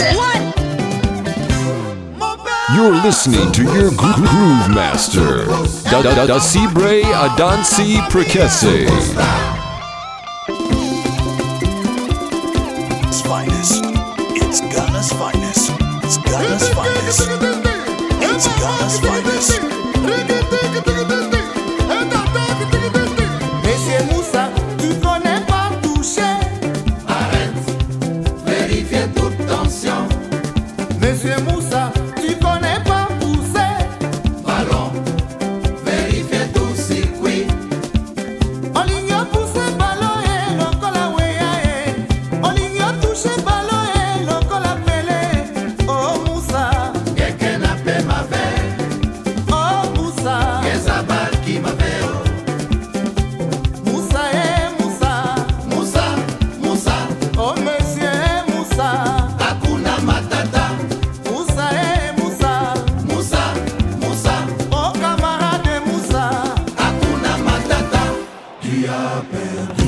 Listen. You're listening to your gro- groove master, Da Da Da Sibre Adansi Prekese. Ghana's finest. It's Ghana's finest. It's Ghana's finest. It's Ghana's finest. fizemos up in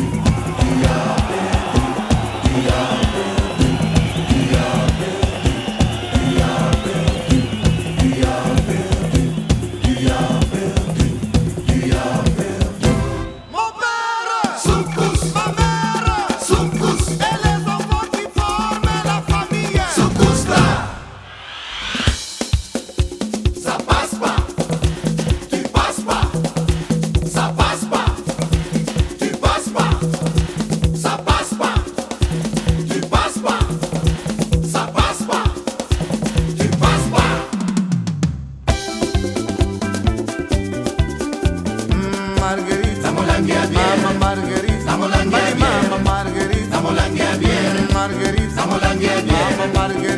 Marguerite, Marguerite, Marguerite.